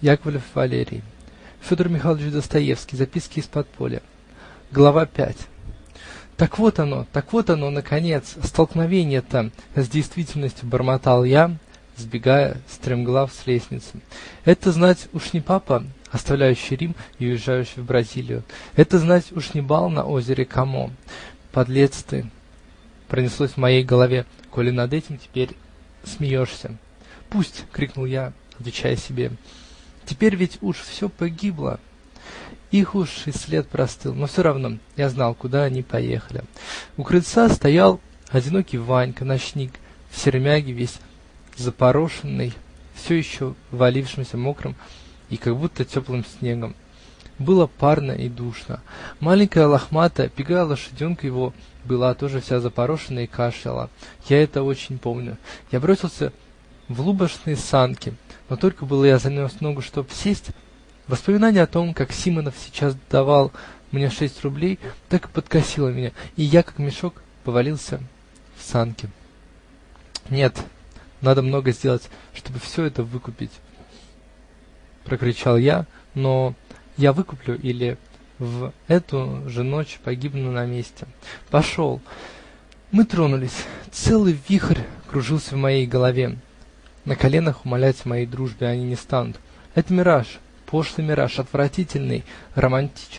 Яковлев Валерий Федор Михайлович Достоевский Записки из подполья Глава пять Так вот оно, так вот оно, наконец, столкновение-то с действительностью, -- бормотал я, сбегая стремглав с лестницы. Это, знать, уж не папа, оставляющий Рим и уезжающий в Бразилию, это, знать, уж не бал на озере Комо. Подлец ты! Пронеслось в моей голове, коли над этим теперь смеешься. Пусть! -- крикнул я, отвечая себе. Теперь ведь уж все погибло. Их уж и след простыл, но все равно я знал, куда они поехали. У крыльца стоял одинокий Ванька, ночник, в сермяге весь запорошенный, все еще валившимся мокрым и как будто теплым снегом. Было парно и душно. Маленькая лохматая, пегая лошаденка его была тоже вся запорошена и кашляла. Я это очень помню. Я бросился в лубочные санки, но только было я занес ногу, чтоб сесть, воспоминание о том, как Симонов сейчас давал мне шесть рублей, так и подкосило меня, и я, как мешок, повалился в санки. Нет, надо много сделать, чтобы все это выкупить, -- прокричал я, но я выкуплю или в эту же ночь погибну на месте. Пошел. Мы тронулись. Целый вихрь кружился в моей голове. На коленах умолять моей дружбе они не станут. Это мираж, пошлый мираж, отвратительный, романтический.